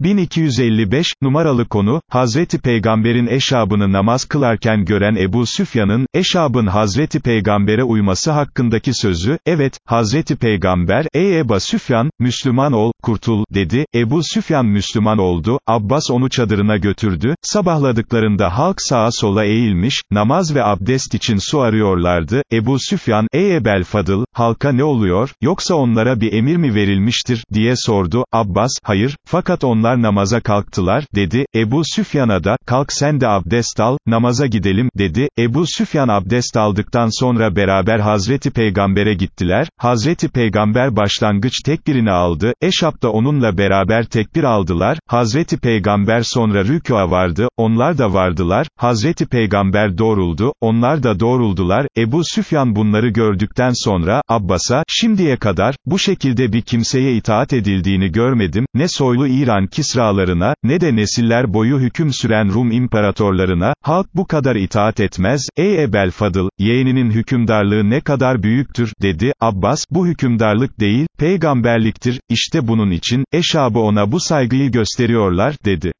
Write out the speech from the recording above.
1255, numaralı konu, Hazreti Peygamber'in eşabını namaz kılarken gören Ebu Süfyan'ın, eşabın Hazreti Peygamber'e uyması hakkındaki sözü, evet, Hazreti Peygamber, ey Eba Süfyan, Müslüman ol, kurtul, dedi, Ebu Süfyan Müslüman oldu, Abbas onu çadırına götürdü, sabahladıklarında halk sağa sola eğilmiş, namaz ve abdest için su arıyorlardı, Ebu Süfyan, ey Ebel Fadıl, halka ne oluyor, yoksa onlara bir emir mi verilmiştir, diye sordu, Abbas, hayır, fakat onlar namaza kalktılar, dedi, Ebu Süfyan'a da, kalk sen de abdest al, namaza gidelim, dedi, Ebu Süfyan abdest aldıktan sonra beraber Hazreti Peygamber'e gittiler, Hazreti Peygamber başlangıç tekbirini aldı, Eşap da onunla beraber tekbir aldılar, Hazreti Peygamber sonra rükûa vardı, onlar da vardılar, Hazreti Peygamber doğruldu, onlar da doğruldular, Ebu Süfyan bunları gördükten sonra, Abbas'a, şimdiye kadar, bu şekilde bir kimseye itaat edildiğini görmedim, ne soylu İran kisralarına, ne de nesiller boyu hüküm süren Rum imparatorlarına, halk bu kadar itaat etmez, ey Ebel Fadıl, yeğeninin hükümdarlığı ne kadar büyüktür, dedi, Abbas, bu hükümdarlık değil, peygamberliktir, işte bunun için, eşabı ona bu saygıyı gösteriyorlar, dedi.